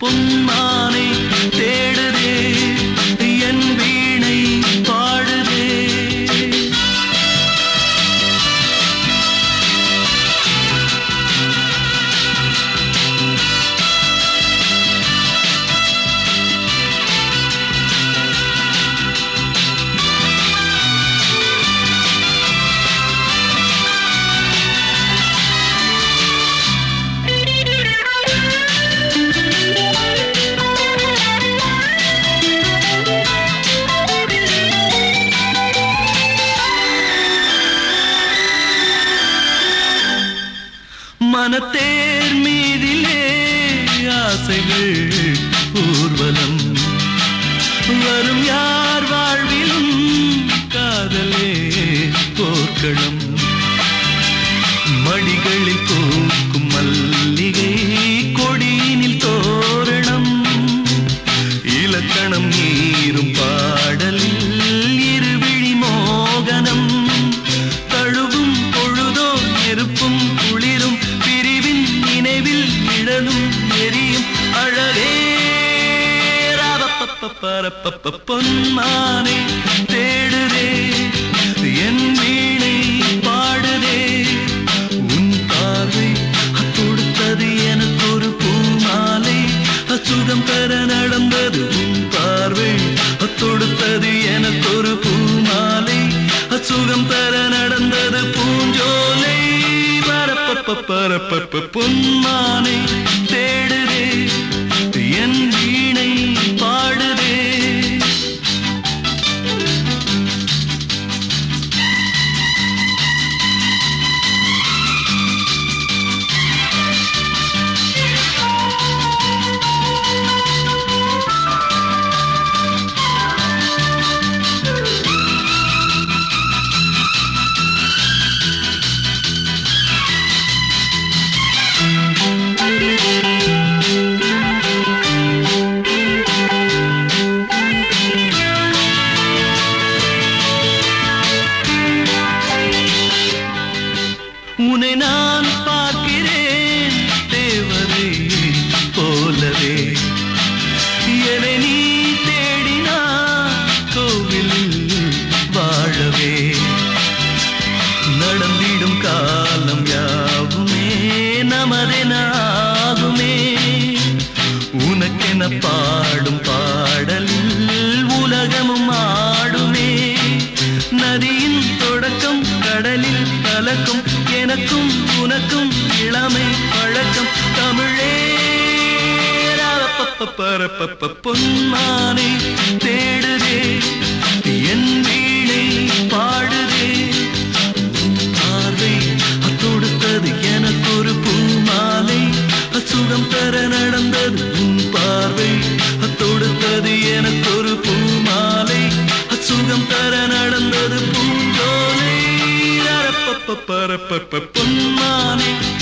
பொன்மானை தேடுதே மனத்தேர் மீதிலே ஆசைகள் ஊர்வலம். வரும் யார் வாழ்விலும் காதலே போர்க்களம். மடிகளில் போ நிழலும் எரியும் அழகே. பரப்பப்ப பொன்மானை தேடுதே. என் வீணை பாடுதே. உன் பார்வை கொடுத்தது எனக்கு ஒரு பூமாலை அச்சுகம் பரப்பப்ப பொன்மானை தேடு உன்னை நான் பார்க்கிறேன் தேவரே போலவே. என்னை நீ தேடினா கோவிலில் வாழவே. நடந்திடும் காலம் யாவுமே நமதெனாகுமே உனக்கென பாடும் பாடலில் உலகமும் ஆடுமே. நதியின் தொடக்கம் கடலில் கலக்கும் எனக்கும் உனக்கும் இளமை பழக்கம். தமிழே பரப்பப்ப பொன்மானை தேடுதே. என் பொன்மானை தேடுதே